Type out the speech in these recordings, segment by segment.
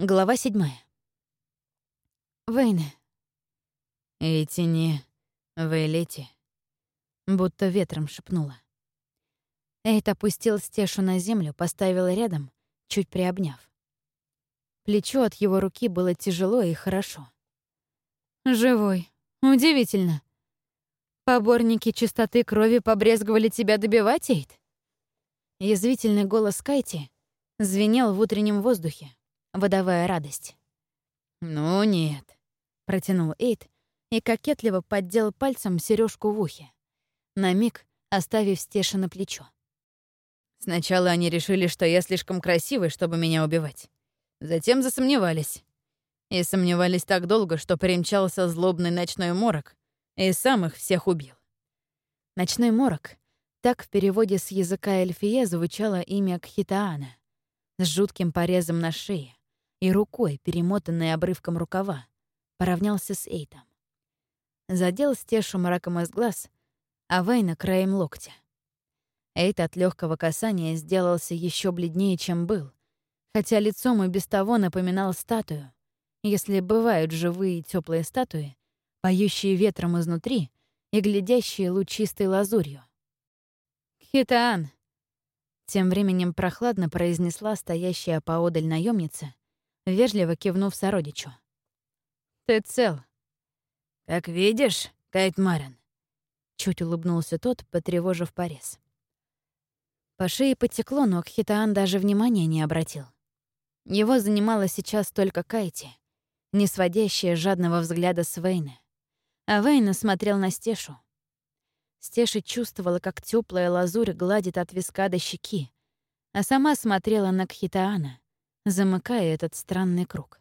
Глава седьмая. Вейны. Эти не Вейлети. Будто ветром шепнула. Эйт опустил Стешу на землю, поставил рядом, чуть приобняв. Плечо от его руки было тяжело и хорошо. «Живой. Удивительно. Поборники чистоты крови побрезговали тебя добивать, Эйт?» Язвительный голос Кайти звенел в утреннем воздухе, выдавая радость. «Ну нет», — протянул Эйд и кокетливо поддел пальцем сережку в ухе, на миг оставив Стеша на плечо. Сначала они решили, что я слишком красивый, чтобы меня убивать. Затем засомневались. И сомневались так долго, что примчался злобный ночной морок и сам их всех убил. Ночной морок — так в переводе с языка эльфия звучало имя Кхитаана, с жутким порезом на шее и рукой, перемотанной обрывком рукава, поравнялся с Эйтом. Задел Стешу мраком из глаз, а Вейна — краем локтя. Эйт от легкого касания сделался еще бледнее, чем был, хотя лицом и без того напоминал статую, если бывают живые теплые статуи, поющие ветром изнутри и глядящие лучистой лазурью. «Хитаан!» Тем временем прохладно произнесла стоящая поодаль наемница, вежливо кивнув сородичу. «Ты цел». «Как видишь, Кайт Марин», — чуть улыбнулся тот, потревожив порез. По шее потекло, но Кхитаан даже внимания не обратил. Его занимала сейчас только Кайти, не сводящая жадного взгляда с Вейны. А Вейна смотрел на Стешу. Стеша чувствовала, как теплая лазурь гладит от виска до щеки, а сама смотрела на Кхитаана, замыкая этот странный круг.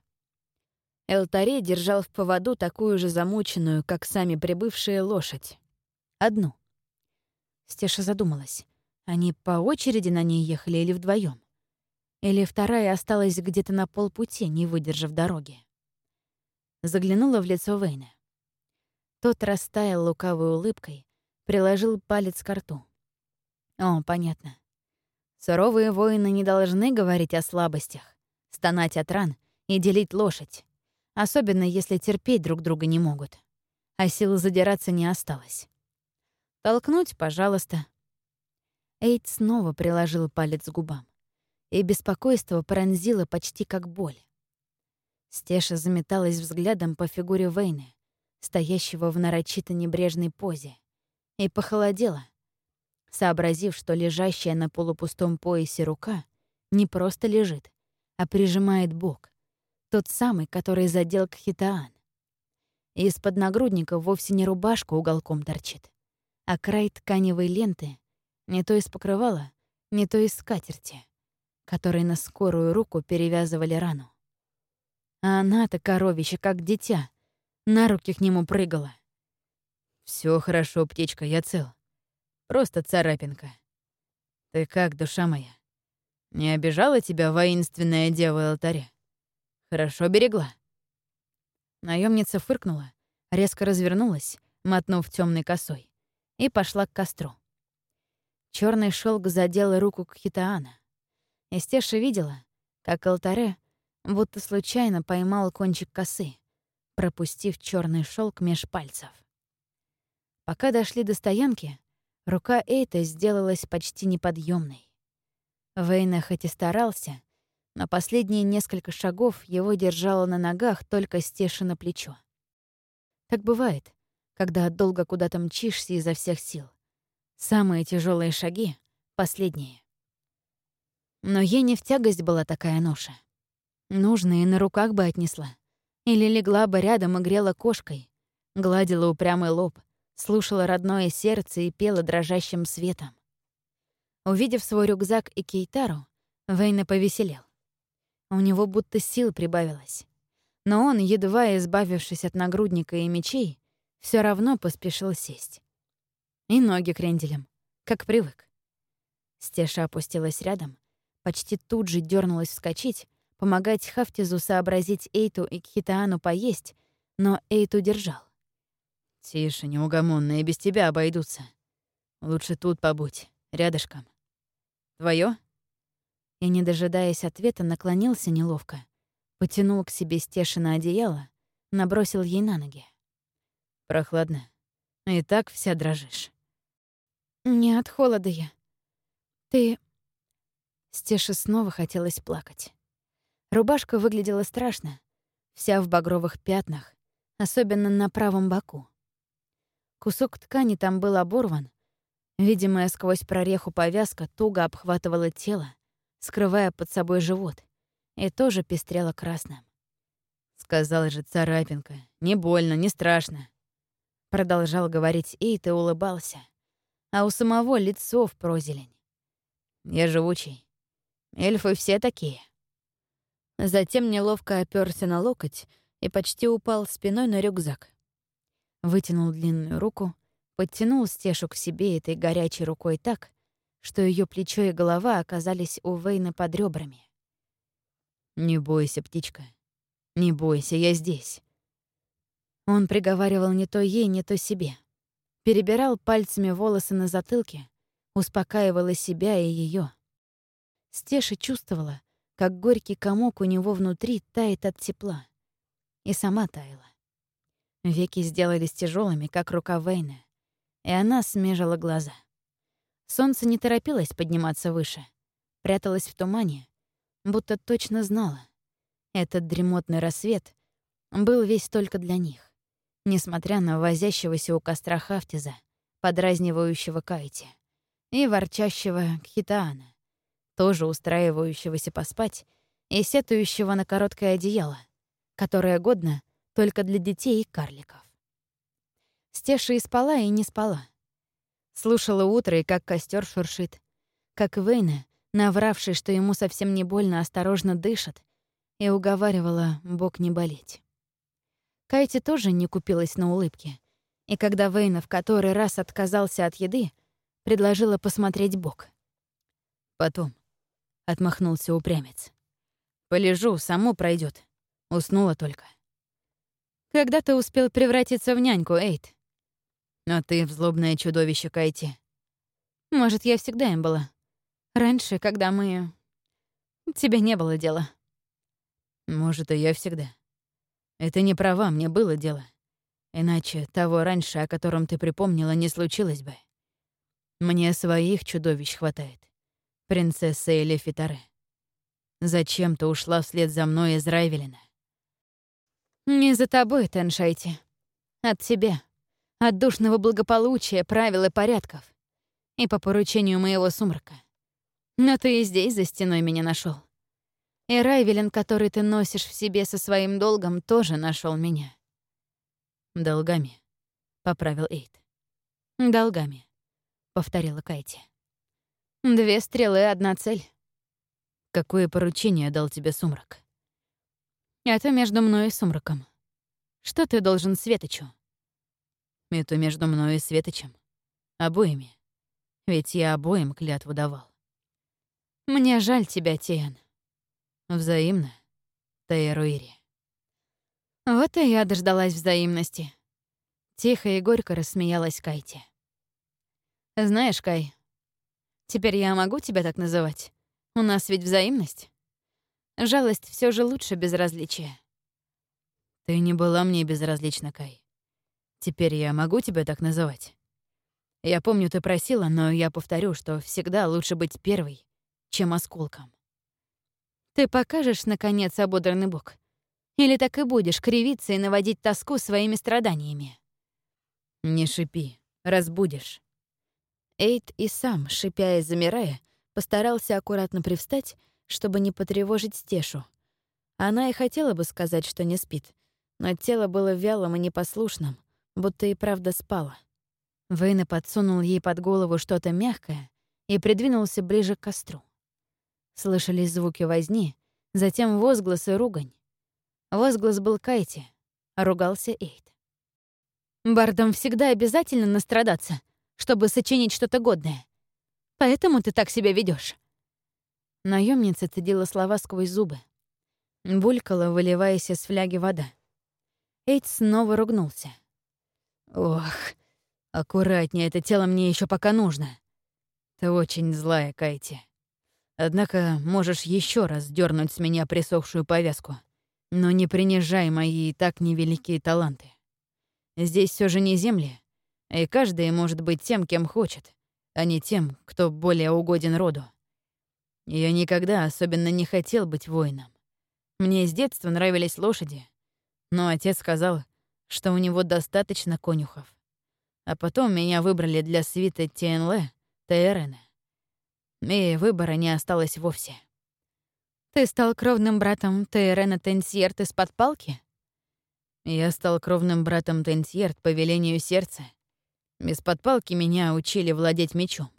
Элтаре держал в поводу такую же замученную, как сами прибывшие, лошадь. Одну. Стеша задумалась, они по очереди на ней ехали или вдвоем? Или вторая осталась где-то на полпути, не выдержав дороги? Заглянула в лицо Вейна. Тот растаял лукавой улыбкой, приложил палец к рту. О, понятно. Суровые воины не должны говорить о слабостях, стонать от ран и делить лошадь, особенно если терпеть друг друга не могут. А сил задираться не осталось. Толкнуть, пожалуйста. Эйд снова приложил палец к губам, и беспокойство пронзило почти как боль. Стеша заметалась взглядом по фигуре Вейны, стоящего в нарочито небрежной позе, и похолодела, сообразив, что лежащая на полупустом поясе рука не просто лежит, а прижимает бок, тот самый, который задел Кхитаан. Из-под нагрудника вовсе не рубашка уголком торчит, а край тканевой ленты не то из покрывала, не то из скатерти, которой на скорую руку перевязывали рану. А она-то коровище, как дитя, на руки к нему прыгала. Все хорошо, птичка, я цел. Просто царапинка. Ты как, душа моя? Не обижала тебя воинственная дева алтаря? Хорошо берегла?» Наемница фыркнула, резко развернулась, мотнув темной косой, и пошла к костру. Черный шелк задел руку к Хитаана. Эстеша видела, как алтаре будто случайно поймал кончик косы, пропустив черный шелк меж пальцев. Пока дошли до стоянки, рука Эйта сделалась почти неподъемной. Вейна хоть и старался, но последние несколько шагов его держало на ногах только стешено плечо. Так бывает, когда долго куда-то мчишься изо всех сил. Самые тяжелые шаги — последние. Но ей не в тягость была такая ноша. Нужная и на руках бы отнесла. Или легла бы рядом и грела кошкой, гладила упрямый лоб, слушала родное сердце и пела дрожащим светом. Увидев свой рюкзак и кейтару, Вейна повеселел. У него будто сил прибавилось. Но он, едва избавившись от нагрудника и мечей, все равно поспешил сесть. И ноги кренделем, как привык. Стеша опустилась рядом, почти тут же дернулась вскочить, помогать Хафтизу сообразить Эйту и Кхитаану поесть, но Эйту держал. «Тише, неугомонные, без тебя обойдутся. Лучше тут побудь, рядышком. Твое? И, не дожидаясь ответа, наклонился неловко, Потянул к себе Стешина одеяло, набросил ей на ноги. «Прохладно. И так вся дрожишь». «Не от холода я. Ты...» Стеше снова хотелось плакать. Рубашка выглядела страшно, вся в багровых пятнах, особенно на правом боку. Кусок ткани там был оборван, видимая сквозь прореху повязка туго обхватывала тело, скрывая под собой живот, и тоже пестрела красным. «Сказала же царапинка. Не больно, не страшно». Продолжал говорить Эйт и улыбался. А у самого лицо в прозелень. «Я живучий. Эльфы все такие». Затем неловко оперся на локоть и почти упал спиной на рюкзак. Вытянул длинную руку, подтянул стешу к себе этой горячей рукой так, что ее плечо и голова оказались у Вейна под ребрами. «Не бойся, птичка. Не бойся, я здесь». Он приговаривал не то ей, не то себе. Перебирал пальцами волосы на затылке, успокаивала себя и ее. Стеша чувствовала, как горький комок у него внутри тает от тепла. И сама таяла. Веки сделались тяжелыми, как рука Вейна, и она смежила глаза. Солнце не торопилось подниматься выше, пряталось в тумане, будто точно знала. Этот дремотный рассвет был весь только для них, несмотря на возящегося у костра Хафтиза, подразнивающего Кайти, и ворчащего Кхитаана, тоже устраивающегося поспать и сетующего на короткое одеяло, которое годно только для детей и карликов. Стеша и спала, и не спала. Слушала утро и как костер шуршит, как Вейна навравший, что ему совсем не больно, осторожно дышит, и уговаривала Бог не болеть. Кайти тоже не купилась на улыбки, и когда Вейна в который раз отказался от еды, предложила посмотреть Бог. «Потом», — отмахнулся упрямец. «Полежу, само пройдет. Уснула только». «Когда ты успел превратиться в няньку, Эйт?» «А ты в злобное чудовище, Кайти». «Может, я всегда им была. Раньше, когда мы... Тебе не было дела. Может, и я всегда. Это не права, мне было дело. Иначе того раньше, о котором ты припомнила, не случилось бы. Мне своих чудовищ хватает. Принцесса Эли Фитаре. Зачем ты ушла вслед за мной из Райвелина? Не за тобой, Теншайте. От тебя. От душного благополучия, правил и порядков. И по поручению моего сумрака. Но ты и здесь за стеной меня нашел. И Райвелин, который ты носишь в себе со своим долгом, тоже нашел меня. Долгами, поправил Эйд. Долгами, повторила Кайти. Две стрелы, одна цель. Какое поручение дал тебе сумрак? Это между мной и сумраком. Что ты должен Светочу? Это между мной и Светочем. Обоими. Ведь я обоим клятву давал. Мне жаль тебя, Тиан. Взаимно, Тайруири. Вот и я дождалась взаимности. Тихо и горько рассмеялась Кайти. Знаешь, Кай, теперь я могу тебя так называть? У нас ведь взаимность. Жалость все же лучше безразличия. Ты не была мне безразлична, Кай. Теперь я могу тебя так называть? Я помню, ты просила, но я повторю, что всегда лучше быть первой, чем осколком. Ты покажешь, наконец, ободранный бок? Или так и будешь кривиться и наводить тоску своими страданиями? Не шипи, разбудишь. Эйд и сам, шипя и замирая, постарался аккуратно привстать, чтобы не потревожить Стешу. Она и хотела бы сказать, что не спит, но тело было вялым и непослушным, будто и правда спала. Вейна подсунул ей под голову что-то мягкое и придвинулся ближе к костру. Слышались звуки возни, затем возгласы и ругань. Возглас был Кайти, ругался Эйд. «Бардам всегда обязательно настрадаться, чтобы сочинить что-то годное. Поэтому ты так себя ведешь. Наемница цедила слова сквозь зубы. Булькала, выливаясь из фляги вода. Эйд снова ругнулся. «Ох, аккуратнее, это тело мне еще пока нужно. Ты очень злая, Кайти». Однако можешь еще раз дернуть с меня присохшую повязку. Но не принижай мои и так невеликие таланты. Здесь все же не земли, и каждый может быть тем, кем хочет, а не тем, кто более угоден роду. Я никогда особенно не хотел быть воином. Мне с детства нравились лошади, но отец сказал, что у него достаточно конюхов. А потом меня выбрали для свита ТНЛ Тейрена. И выбора не осталось вовсе. Ты стал кровным братом Тейрена Тенсьерт из-под палки? Я стал кровным братом Тенсьерт по велению сердца. Без подпалки меня учили владеть мечом.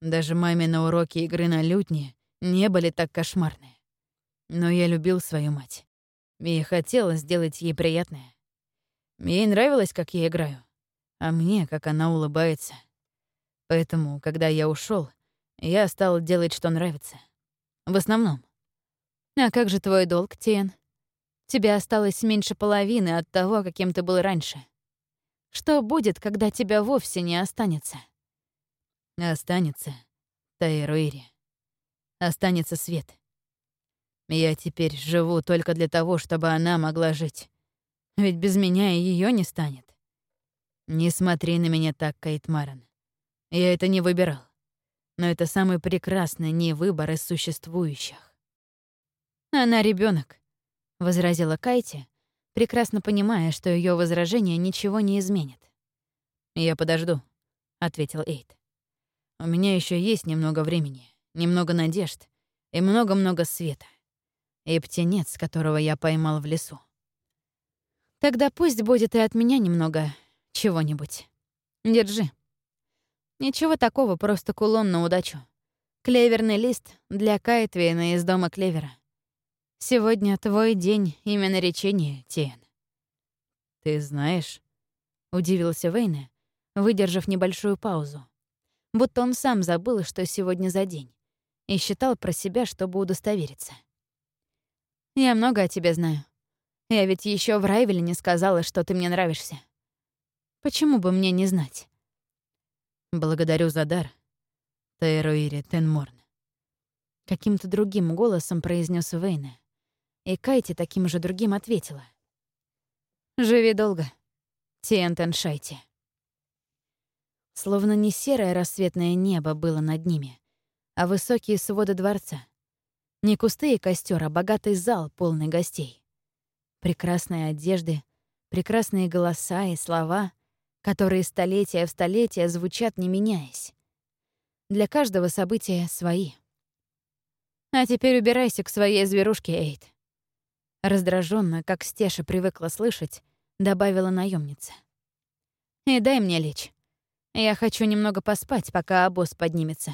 Даже маме на уроке игры на лютне не были так кошмарны. Но я любил свою мать. И хотел сделать ей приятное. Ей нравилось, как я играю, а мне, как она улыбается. Поэтому, когда я ушел, я стал делать, что нравится. В основном. А как же твой долг, Тиен? Тебе осталось меньше половины от того, каким ты был раньше. Что будет, когда тебя вовсе не останется? Останется, Тайруири. Останется свет. Я теперь живу только для того, чтобы она могла жить. Ведь без меня и ее не станет. Не смотри на меня так, Кейт Марен. Я это не выбирал. Но это самый прекрасный не выбор из существующих. Она ребенок, возразила Кайти, прекрасно понимая, что ее возражение ничего не изменит. «Я подожду», — ответил Эйд. «У меня еще есть немного времени, немного надежд и много-много света. И птенец, которого я поймал в лесу. Тогда пусть будет и от меня немного чего-нибудь. Держи. Ничего такого, просто кулон на удачу. Клеверный лист для Кайтвейна из дома Клевера. Сегодня твой день именно речения, Тиен. Ты знаешь? Удивился Вейне, выдержав небольшую паузу. Будто он сам забыл, что сегодня за день, и считал про себя, чтобы удостовериться. Я много о тебе знаю. Я ведь еще в Райвеле не сказала, что ты мне нравишься. Почему бы мне не знать? Благодарю за дар, Тейроири Тенморн. Каким-то другим голосом произнес Вейне. И Кайти таким же другим ответила. «Живи долго, Тиентен Шайти». Словно не серое рассветное небо было над ними, а высокие своды дворца. Не кусты и костер, а богатый зал, полный гостей. Прекрасные одежды, прекрасные голоса и слова, которые столетия в столетия звучат, не меняясь. Для каждого события свои. А теперь убирайся к своей зверушке, Эйд. Раздраженно, как Стеша привыкла слышать, добавила наемница. «И дай мне лечь. Я хочу немного поспать, пока обоз поднимется.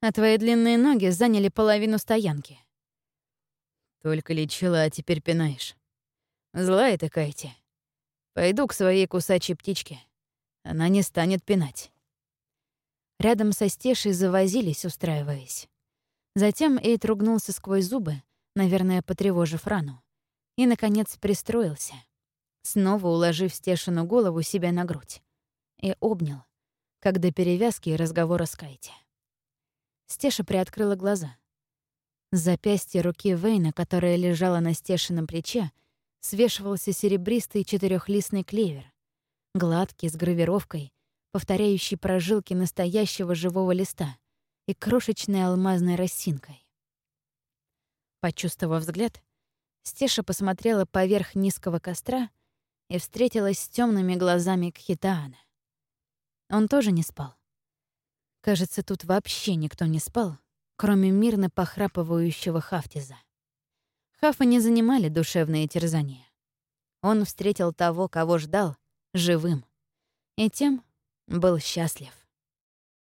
А твои длинные ноги заняли половину стоянки». «Только лечила, а теперь пинаешь. Злая ты, Кайти. Пойду к своей кусачей птичке. Она не станет пинать». Рядом со Стешей завозились, устраиваясь. Затем Эйд ругнулся сквозь зубы, наверное, потревожив рану и, наконец, пристроился, снова уложив Стешину голову себе на грудь, и обнял, как до перевязки и разговора с Кайти. Стеша приоткрыла глаза. С запястья руки Вейна, которая лежала на Стешином плече, свешивался серебристый четырехлистный клевер, гладкий, с гравировкой, повторяющий прожилки настоящего живого листа и крошечной алмазной росинкой. Почувствовав взгляд, Стеша посмотрела поверх низкого костра и встретилась с темными глазами Кхитаана. Он тоже не спал. Кажется, тут вообще никто не спал, кроме мирно похрапывающего Хафтиза. Хафа не занимали душевные терзания. Он встретил того, кого ждал, живым, и тем был счастлив.